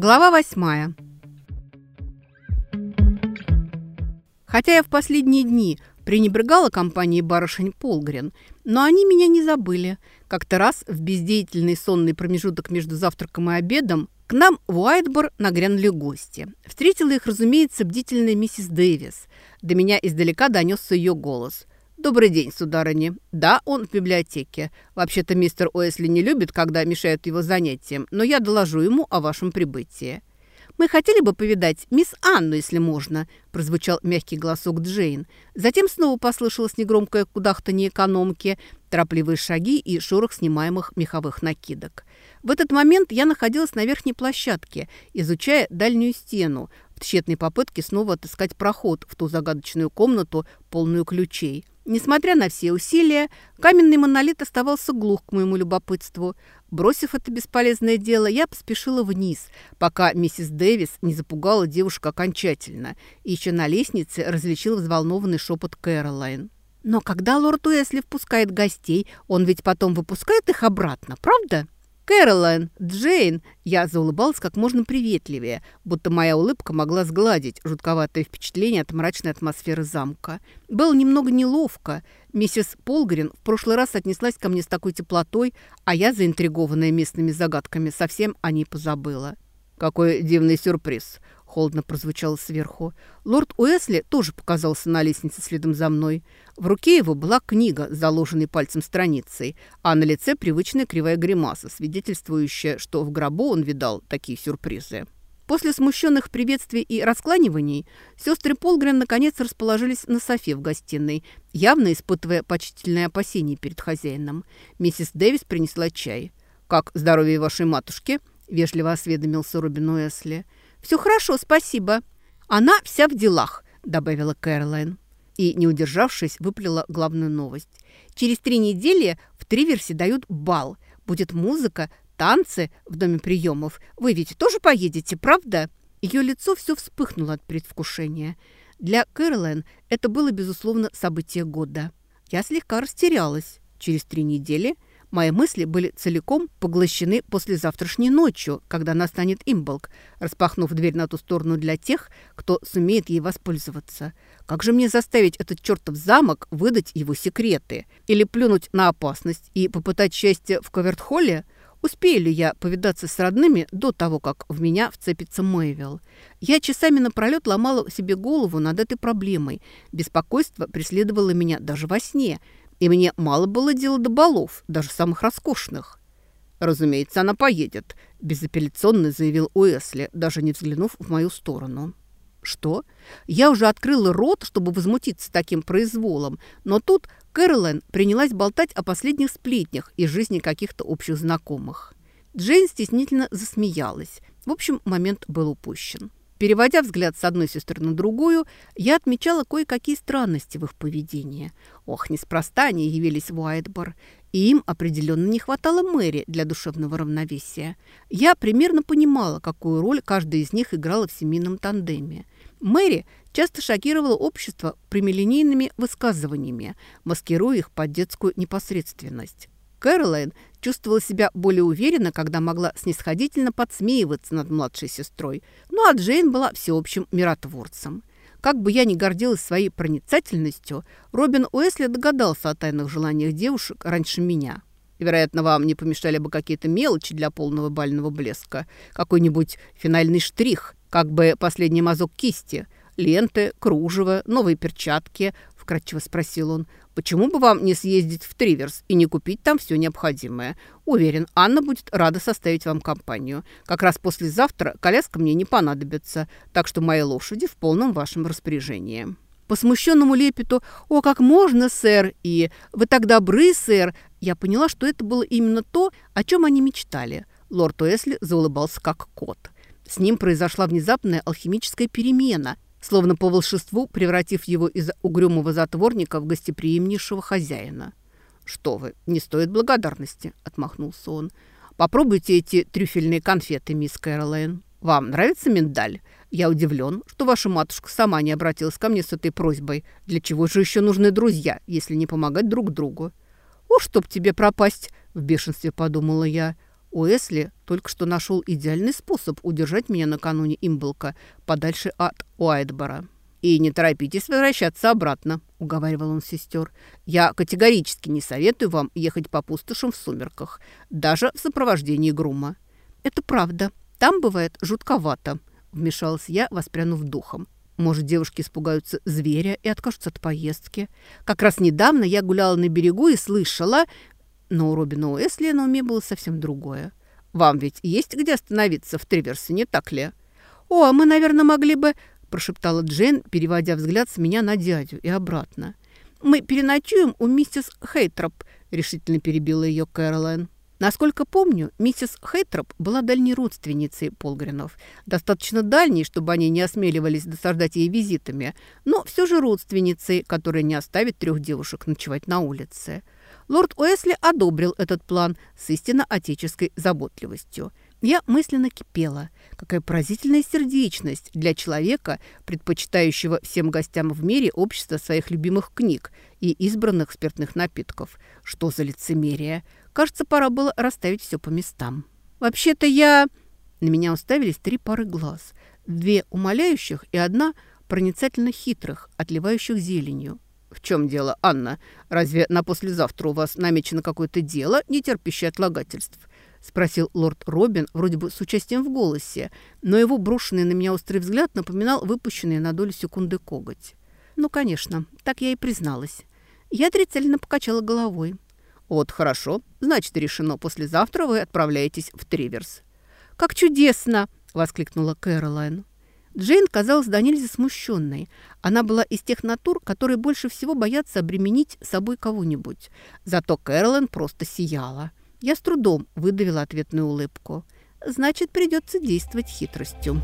Глава восьмая. Хотя я в последние дни пренебрегала компанией барышень Полгрен, но они меня не забыли. Как-то раз в бездеятельный сонный промежуток между завтраком и обедом к нам в Уайтбор нагрянули гости. Встретила их, разумеется, бдительная миссис Дэвис. До меня издалека донесся ее голос. «Добрый день, сударыня. Да, он в библиотеке. Вообще-то мистер Уэсли не любит, когда мешают его занятиям, но я доложу ему о вашем прибытии». «Мы хотели бы повидать мисс Анну, если можно», – прозвучал мягкий голосок Джейн. Затем снова послышалось негромкое кудахтанье экономки, торопливые шаги и шорох снимаемых меховых накидок. В этот момент я находилась на верхней площадке, изучая дальнюю стену, в тщетной попытке снова отыскать проход в ту загадочную комнату, полную ключей. Несмотря на все усилия, каменный монолит оставался глух к моему любопытству. Бросив это бесполезное дело, я поспешила вниз, пока миссис Дэвис не запугала девушку окончательно, и еще на лестнице различил взволнованный шепот Кэролайн. «Но когда лорд Уэсли впускает гостей, он ведь потом выпускает их обратно, правда?» «Кэролайн, Джейн!» Я заулыбалась как можно приветливее, будто моя улыбка могла сгладить жутковатое впечатление от мрачной атмосферы замка. Было немного неловко. Миссис Полгрин в прошлый раз отнеслась ко мне с такой теплотой, а я, заинтригованная местными загадками, совсем о ней позабыла. «Какой дивный сюрприз!» Холодно прозвучало сверху. Лорд Уэсли тоже показался на лестнице следом за мной. В руке его была книга, заложенной пальцем страницей, а на лице привычная кривая гримаса, свидетельствующая, что в гробу он видал такие сюрпризы. После смущенных приветствий и раскланиваний сестры Полгрен наконец расположились на софе в гостиной, явно испытывая почтительное опасение перед хозяином. Миссис Дэвис принесла чай. «Как здоровье вашей матушки?» – вежливо осведомился Робин Уэсли – «Все хорошо, спасибо. Она вся в делах», – добавила Кэролайн. И, не удержавшись, выплела главную новость. «Через три недели в Триверсе дают бал. Будет музыка, танцы в доме приемов. Вы ведь тоже поедете, правда?» Ее лицо все вспыхнуло от предвкушения. Для Кэролайн это было, безусловно, событие года. Я слегка растерялась. Через три недели – Мои мысли были целиком поглощены послезавтрашней ночью, когда настанет имболк, распахнув дверь на ту сторону для тех, кто сумеет ей воспользоваться. Как же мне заставить этот чертов замок выдать его секреты? Или плюнуть на опасность и попытать счастье в Коверт-холле? Успею ли я повидаться с родными до того, как в меня вцепится Мэйвилл? Я часами напролет ломала себе голову над этой проблемой. Беспокойство преследовало меня даже во сне – и мне мало было дела до балов, даже самых роскошных. «Разумеется, она поедет», – безапелляционно заявил Уэсли, даже не взглянув в мою сторону. «Что? Я уже открыла рот, чтобы возмутиться таким произволом, но тут Кэролайн принялась болтать о последних сплетнях из жизни каких-то общих знакомых». Джейн стеснительно засмеялась. В общем, момент был упущен. Переводя взгляд с одной сестры на другую, я отмечала кое-какие странности в их поведении. Ох, неспроста они явились в Уайтбор, и им определенно не хватало Мэри для душевного равновесия. Я примерно понимала, какую роль каждая из них играла в семейном тандеме. Мэри часто шокировала общество прямолинейными высказываниями, маскируя их под детскую непосредственность. Кэролайн чувствовала себя более уверенно, когда могла снисходительно подсмеиваться над младшей сестрой. Ну а Джейн была всеобщим миротворцем. Как бы я ни гордилась своей проницательностью, Робин Уэсли догадался о тайных желаниях девушек раньше меня. Вероятно, вам не помешали бы какие-то мелочи для полного бального блеска. Какой-нибудь финальный штрих, как бы последний мазок кисти, ленты, кружево, новые перчатки, вкратчиво спросил он. Почему бы вам не съездить в Триверс и не купить там все необходимое? Уверен, Анна будет рада составить вам компанию. Как раз послезавтра коляска мне не понадобится, так что мои лошади в полном вашем распоряжении». По смущенному лепету «О, как можно, сэр!» и «Вы так добры, сэр!» я поняла, что это было именно то, о чем они мечтали. Лорд Уэсли заулыбался как кот. С ним произошла внезапная алхимическая перемена – словно по волшебству превратив его из угрюмого затворника в гостеприимнейшего хозяина. «Что вы, не стоит благодарности», — отмахнулся он. «Попробуйте эти трюфельные конфеты, мисс Кэролайн». «Вам нравится миндаль? Я удивлен, что ваша матушка сама не обратилась ко мне с этой просьбой. Для чего же еще нужны друзья, если не помогать друг другу?» «О, чтоб тебе пропасть!» – в бешенстве подумала я. Уэсли только что нашел идеальный способ удержать меня накануне имболка подальше от Уайтбора. «И не торопитесь возвращаться обратно», – уговаривал он сестер. «Я категорически не советую вам ехать по пустошам в сумерках, даже в сопровождении грума». «Это правда. Там бывает жутковато», – вмешалась я, воспрянув духом. Может, девушки испугаются зверя и откажутся от поездки. Как раз недавно я гуляла на берегу и слышала... Но у Робина Уэсли на уме было совсем другое. «Вам ведь есть где остановиться в Триверсе, не так ли?» «О, а мы, наверное, могли бы прошептала Джейн, переводя взгляд с меня на дядю и обратно. «Мы переночуем у миссис Хейтроп», – решительно перебила ее Кэролайн. Насколько помню, миссис Хейтроп была дальней родственницей Полгринов. Достаточно дальней, чтобы они не осмеливались досаждать ей визитами, но все же родственницей, которая не оставит трех девушек ночевать на улице. Лорд Уэсли одобрил этот план с истинно отеческой заботливостью – я мысленно кипела. Какая поразительная сердечность для человека, предпочитающего всем гостям в мире общество своих любимых книг и избранных спиртных напитков. Что за лицемерие? Кажется, пора было расставить все по местам. Вообще-то я... На меня уставились три пары глаз. Две умоляющих и одна проницательно хитрых, отливающих зеленью. «В чем дело, Анна? Разве на послезавтра у вас намечено какое-то дело, не терпящее отлагательств?» – спросил лорд Робин, вроде бы с участием в голосе, но его брошенный на меня острый взгляд напоминал выпущенный на долю секунды коготь. Ну, конечно, так я и призналась. Я отрицательно покачала головой. «Вот хорошо. Значит, решено. Послезавтра вы отправляетесь в Триверс». «Как чудесно!» – воскликнула Кэролайн. Джейн казалась до нельзя смущенной. Она была из тех натур, которые больше всего боятся обременить собой кого-нибудь. Зато Кэролайн просто сияла. Я с трудом выдавила ответную улыбку. Значит, придется действовать хитростью.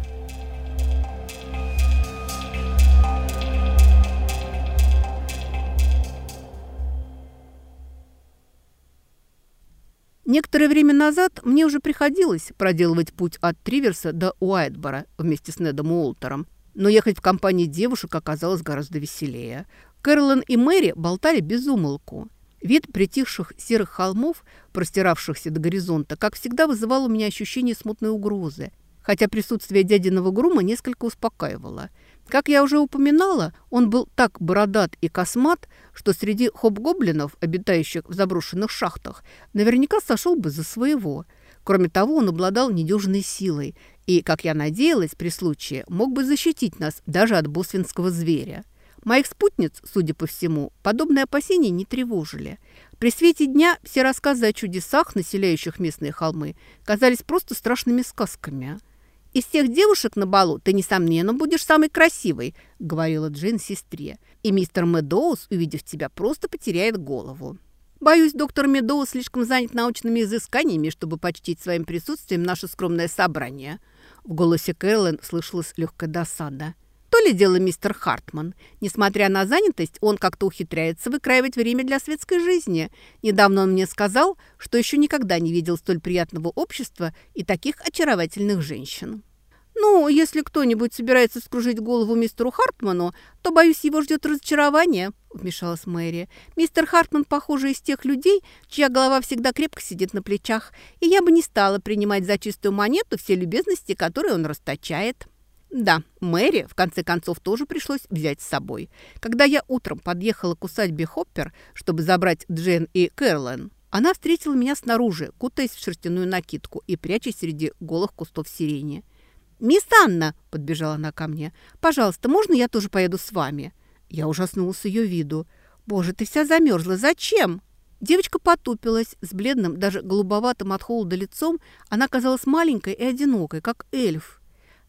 Некоторое время назад мне уже приходилось проделывать путь от Триверса до Уайтбора вместе с Недом Уолтером, но ехать в компании девушек оказалось гораздо веселее. Кэролин и Мэри болтали без умолку. Вид притихших серых холмов, простиравшихся до горизонта, как всегда вызывал у меня ощущение смутной угрозы, хотя присутствие дядиного грума несколько успокаивало. Как я уже упоминала, он был так бородат и космат, что среди хоп-гоблинов, обитающих в заброшенных шахтах, наверняка сошел бы за своего. Кроме того, он обладал недюжной силой и, как я надеялась, при случае мог бы защитить нас даже от босвинского зверя. Моих спутниц, судя по всему, подобные опасения не тревожили. При свете дня все рассказы о чудесах, населяющих местные холмы, казались просто страшными сказками. «Из всех девушек на балу ты, несомненно, будешь самой красивой», — говорила Джейн сестре. «И мистер Медоуз, увидев тебя, просто потеряет голову». «Боюсь, доктор Медоуз слишком занят научными изысканиями, чтобы почтить своим присутствием наше скромное собрание». В голосе Кэролин слышалась легкая досада. То ли дело мистер Хартман. Несмотря на занятость, он как-то ухитряется выкраивать время для светской жизни. Недавно он мне сказал, что еще никогда не видел столь приятного общества и таких очаровательных женщин. «Ну, если кто-нибудь собирается скружить голову мистеру Хартману, то, боюсь, его ждет разочарование», – вмешалась Мэри. «Мистер Хартман, похоже, из тех людей, чья голова всегда крепко сидит на плечах, и я бы не стала принимать за чистую монету все любезности, которые он расточает». Да, Мэри, в конце концов, тоже пришлось взять с собой. Когда я утром подъехала к усадьбе Хоппер, чтобы забрать Джен и Кэролайн, она встретила меня снаружи, кутаясь в шерстяную накидку и прячась среди голых кустов сирени. «Мисс Анна!» – подбежала она ко мне. «Пожалуйста, можно я тоже поеду с вами?» Я ужаснулась ее виду. «Боже, ты вся замерзла. Зачем?» Девочка потупилась, с бледным, даже голубоватым от холода лицом. Она казалась маленькой и одинокой, как эльф.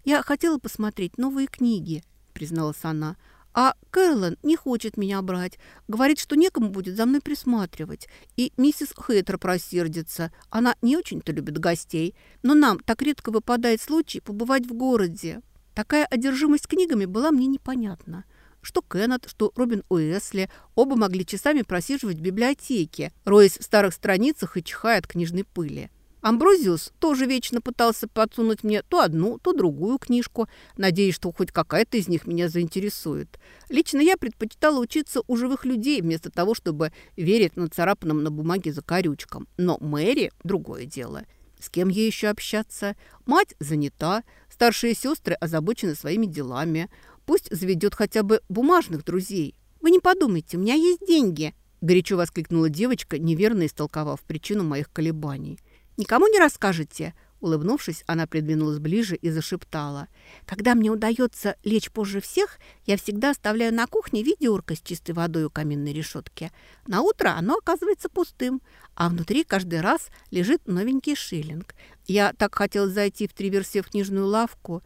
«Я хотела посмотреть новые книги», — призналась она. «А Кэролин не хочет меня брать. Говорит, что некому будет за мной присматривать. И миссис Хейтер просердится. Она не очень-то любит гостей. Но нам так редко выпадает случай побывать в городе. Такая одержимость книгами была мне непонятна. Что Кеннет, что Робин Уэсли оба могли часами просиживать в библиотеке, роясь в старых страницах и чихая от книжной пыли. Амброзиус тоже вечно пытался подсунуть мне то одну, то другую книжку, надеясь, что хоть какая-то из них меня заинтересует. Лично я предпочитала учиться у живых людей, вместо того, чтобы верить нацарапанным на бумаге закорючкам. Но Мэри – другое дело. С кем ей еще общаться? Мать занята, старшие сестры озабочены своими делами. Пусть заведет хотя бы бумажных друзей. «Вы не подумайте, у меня есть деньги!» – горячо воскликнула девочка, неверно истолковав причину моих колебаний. Никому не расскажете?» Улыбнувшись, она придвинулась ближе и зашептала. «Когда мне удается лечь позже всех, я всегда оставляю на кухне ведерко с чистой водой у каминной решетки. На утро оно оказывается пустым, а внутри каждый раз лежит новенький шиллинг. Я так хотела зайти в Триверсе в книжную лавку.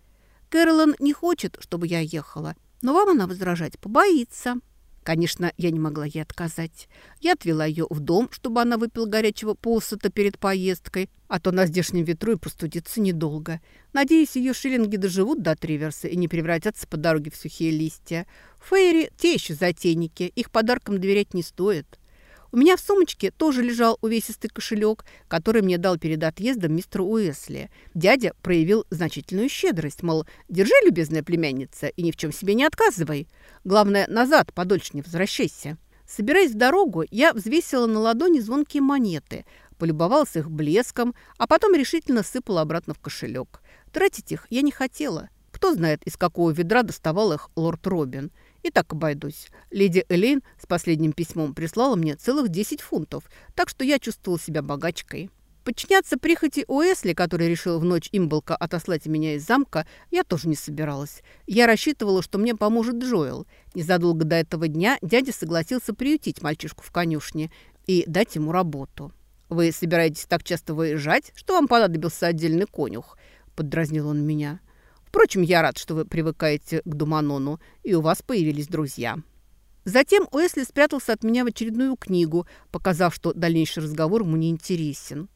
Кэролин не хочет, чтобы я ехала, но вам она возражать побоится». Конечно, я не могла ей отказать. Я отвела ее в дом, чтобы она выпила горячего посута перед поездкой, а то на здешнем ветру и простудиться недолго. Надеюсь, ее шиллинги доживут до Триверса и не превратятся по дороге в сухие листья. Фейри – те еще затейники, их подаркам доверять не стоит. У меня в сумочке тоже лежал увесистый кошелек, который мне дал перед отъездом мистер Уэсли. Дядя проявил значительную щедрость, мол, держи, любезная племянница, и ни в чем себе не отказывай. Главное, назад подольше не возвращайся. Собираясь в дорогу, я взвесила на ладони звонкие монеты, полюбовалась их блеском, а потом решительно сыпала обратно в кошелек. Тратить их я не хотела. Кто знает, из какого ведра доставал их лорд Робин. И так обойдусь. Леди Элейн с последним письмом прислала мне целых 10 фунтов, так что я чувствовала себя богачкой. Подчиняться прихоти Уэсли, который решил в ночь имболка отослать меня из замка, я тоже не собиралась. Я рассчитывала, что мне поможет Джоэл. Незадолго до этого дня дядя согласился приютить мальчишку в конюшне и дать ему работу. «Вы собираетесь так часто выезжать, что вам понадобился отдельный конюх?» – поддразнил он меня. Впрочем, я рад, что вы привыкаете к Думанону, и у вас появились друзья». Затем Уэсли спрятался от меня в очередную книгу, показав, что дальнейший разговор ему не интересен.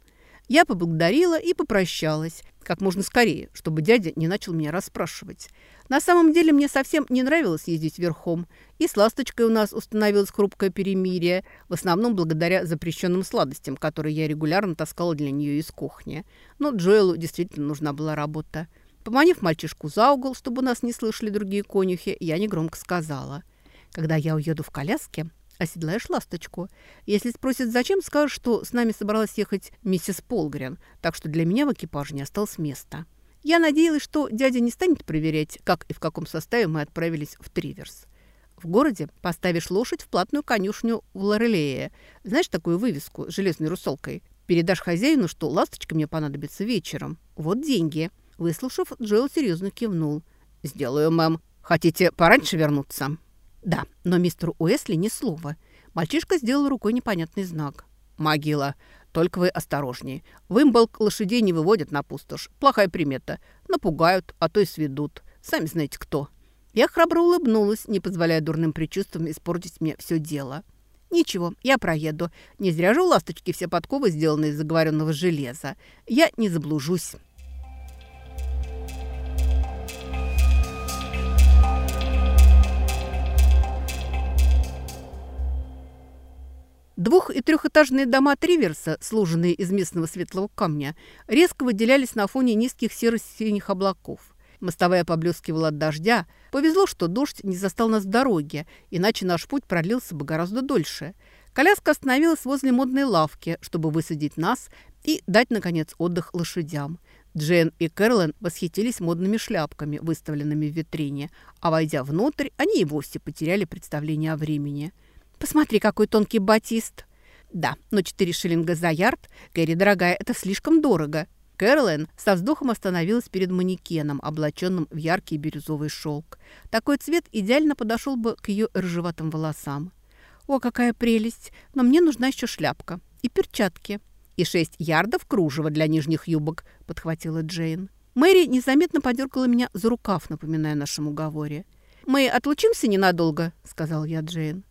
Я поблагодарила и попрощалась как можно скорее, чтобы дядя не начал меня расспрашивать. На самом деле мне совсем не нравилось ездить верхом. И с ласточкой у нас установилось хрупкое перемирие, в основном благодаря запрещенным сладостям, которые я регулярно таскала для нее из кухни. Но Джоэлу действительно нужна была работа. Поманив мальчишку за угол, чтобы нас не слышали другие конюхи, я негромко сказала. «Когда я уеду в коляске, оседлаешь ласточку. Если спросят, зачем, скажешь, что с нами собралась ехать миссис Полгрен, так что для меня в экипаже не осталось места». Я надеялась, что дядя не станет проверять, как и в каком составе мы отправились в Триверс. В городе поставишь лошадь в платную конюшню в Лорелее. Знаешь такую вывеску с железной русалкой? Передашь хозяину, что ласточка мне понадобится вечером. Вот деньги. Выслушав, Джоэл серьезно кивнул. «Сделаю, мэм. Хотите пораньше вернуться?» «Да, но мистеру Уэсли ни слова». Мальчишка сделал рукой непонятный знак. «Могила. Только вы осторожнее. В лошадей не выводят на пустошь. Плохая примета. Напугают, а то и сведут. Сами знаете кто». Я храбро улыбнулась, не позволяя дурным предчувствиям испортить мне все дело. «Ничего, я проеду. Не зря же у ласточки все подковы сделаны из заговоренного железа. Я не заблужусь». Двух- и трехэтажные дома Триверса, сложенные из местного светлого камня, резко выделялись на фоне низких серо-синих облаков. Мостовая поблескивала от дождя. Повезло, что дождь не застал нас в дороге, иначе наш путь продлился бы гораздо дольше. Коляска остановилась возле модной лавки, чтобы высадить нас и дать, наконец, отдых лошадям. Джен и Кэролин восхитились модными шляпками, выставленными в витрине, а войдя внутрь, они и вовсе потеряли представление о времени – Посмотри, какой тонкий батист. Да, но 4 шиллинга за ярд, Кэрри, дорогая, это слишком дорого. Кэролайн со вздохом остановилась перед манекеном, облаченным в яркий бирюзовый шелк. Такой цвет идеально подошел бы к ее рыжеватым волосам. «О, какая прелесть! Но мне нужна еще шляпка и перчатки. И шесть ярдов кружева для нижних юбок», — подхватила Джейн. Мэри незаметно подергала меня за рукав, напоминая нашем уговоре. «Мы отлучимся ненадолго», — сказал я Джейн.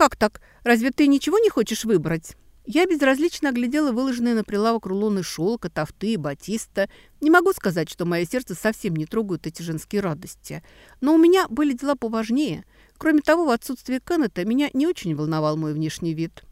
«Как так? Разве ты ничего не хочешь выбрать?» Я безразлично оглядела выложенные на прилавок рулоны шелка, тафты и батиста. Не могу сказать, что мое сердце совсем не трогают эти женские радости. Но у меня были дела поважнее. Кроме того, в отсутствие Кеннета меня не очень волновал мой внешний вид.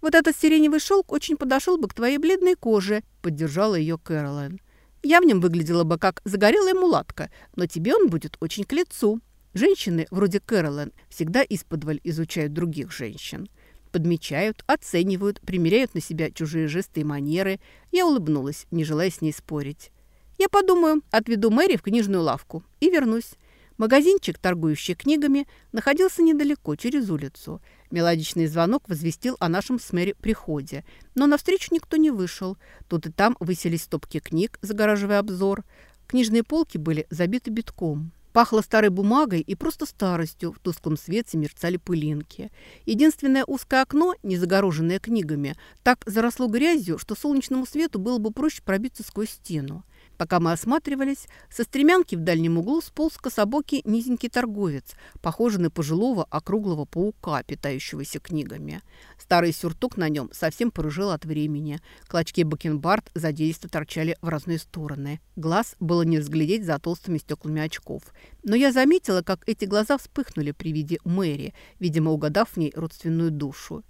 «Вот этот сиреневый шелк очень подошел бы к твоей бледной коже», – поддержала ее Кэролайн. «Я в нем выглядела бы как загорелая мулатка, но тебе он будет очень к лицу». Женщины, вроде Кэролайн, всегда исподволь изучают других женщин. Подмечают, оценивают, примеряют на себя чужие жесты и манеры. Я улыбнулась, не желая с ней спорить. «Я подумаю, отведу Мэри в книжную лавку и вернусь. Магазинчик, торгующий книгами, находился недалеко, через улицу. Мелодичный звонок возвестил о нашем с Мэри приходе. Но навстречу никто не вышел. Тут и там выселись стопки книг, загораживая обзор. Книжные полки были забиты битком. Пахло старой бумагой и просто старостью. В тусклом свете мерцали пылинки. Единственное узкое окно, не загороженное книгами, так заросло грязью, что солнечному свету было бы проще пробиться сквозь стену. Пока мы осматривались, со стремянки в дальнем углу сполз кособокий низенький торговец, похожий на пожилого округлого паука, питающегося книгами. Старый сюртук на нем совсем порыжил от времени. Клочки бакенбард задейственно торчали в разные стороны. Глаз было не разглядеть за толстыми стеклами очков. Но я заметила, как эти глаза вспыхнули при виде Мэри, видимо, угадав в ней родственную душу.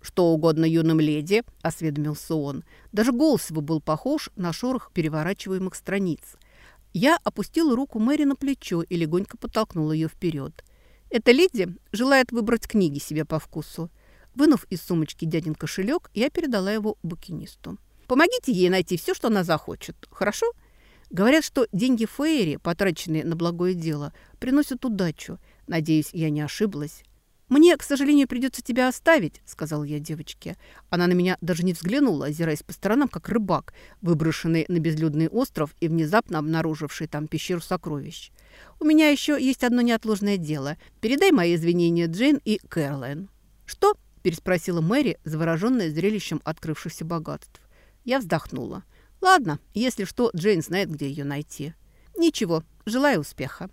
«Что угодно юным леди», – осведомился он. Даже голос его был похож на шорох переворачиваемых страниц. Я опустила руку Мэри на плечо и легонько подтолкнула ее вперед. «Эта леди желает выбрать книги себе по вкусу». Вынув из сумочки дядин кошелек, я передала его букинисту. «Помогите ей найти все, что она захочет, хорошо?» Говорят, что деньги Фейри, потраченные на благое дело, приносят удачу. Надеюсь, я не ошиблась. «Мне, к сожалению, придется тебя оставить», — сказал я девочке. Она на меня даже не взглянула, озираясь по сторонам, как рыбак, выброшенный на безлюдный остров и внезапно обнаруживший там пещеру сокровищ. «У меня еще есть одно неотложное дело. Передай мои извинения Джейн и Кэролайн». «Что?» – переспросила Мэри, завороженная зрелищем открывшихся богатств. Я вздохнула. «Ладно, если что, Джейн знает, где ее найти». «Ничего, желаю успеха».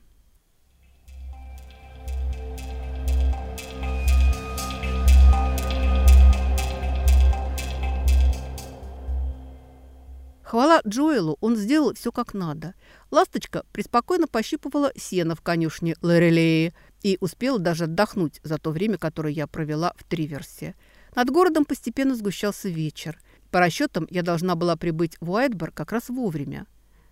Хвала Джоэлу, он сделал все как надо. Ласточка преспокойно пощипывала сено в конюшне Лорелеи и успела даже отдохнуть за то время, которое я провела в Триверсе. Над городом постепенно сгущался вечер. По расчетам, я должна была прибыть в Уайтбор как раз вовремя.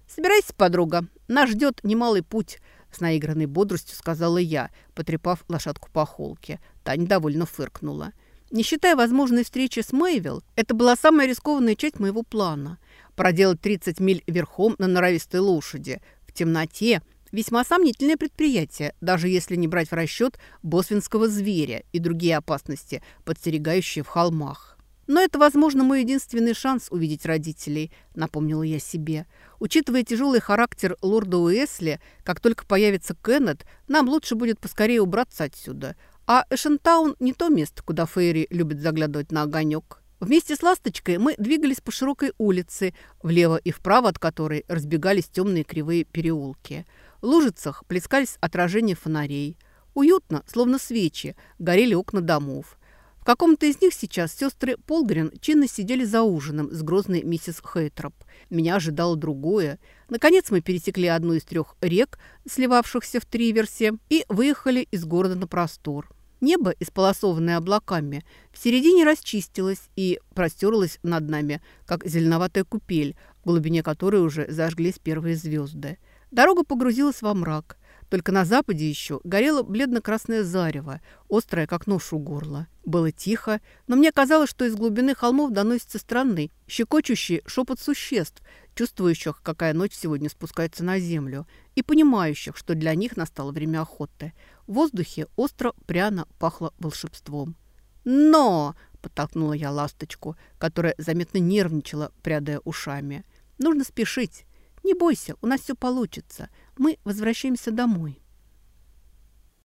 «Собирайся, подруга, нас ждет немалый путь», – с наигранной бодростью сказала я, потрепав лошадку по холке. Тань довольно фыркнула. Не считая возможной встречи с Мэйвилл, это была самая рискованная часть моего плана – Проделать 30 миль верхом на норовистой лошади в темноте – весьма сомнительное предприятие, даже если не брать в расчет босвинского зверя и другие опасности, подстерегающие в холмах. Но это, возможно, мой единственный шанс увидеть родителей, напомнила я себе. Учитывая тяжелый характер лорда Уэсли, как только появится Кеннет, нам лучше будет поскорее убраться отсюда. А Эшентаун не то место, куда Фейри любит заглядывать на огонек. Вместе с «Ласточкой» мы двигались по широкой улице, влево и вправо от которой разбегались темные кривые переулки. В лужицах плескались отражения фонарей. Уютно, словно свечи, горели окна домов. В каком-то из них сейчас сестры Полгрен чинно сидели за ужином с грозной миссис Хейтроп. Меня ожидало другое. Наконец мы пересекли одну из трех рек, сливавшихся в Триверсе, и выехали из города на простор. Небо, исполосованное облаками, в середине расчистилось и простерлось над нами, как зеленоватая купель, в глубине которой уже зажглись первые звезды. Дорога погрузилась во мрак. Только на западе еще горело бледно-красное зарево, острое, как нож у горла. Было тихо, но мне казалось, что из глубины холмов доносится странный, щекочущий шепот существ, чувствующих, какая ночь сегодня спускается на землю, и понимающих, что для них настало время охоты. В воздухе остро пряно пахло волшебством. «Но!» – подтолкнула я ласточку, которая заметно нервничала, прядая ушами. «Нужно спешить. Не бойся, у нас все получится. Мы возвращаемся домой».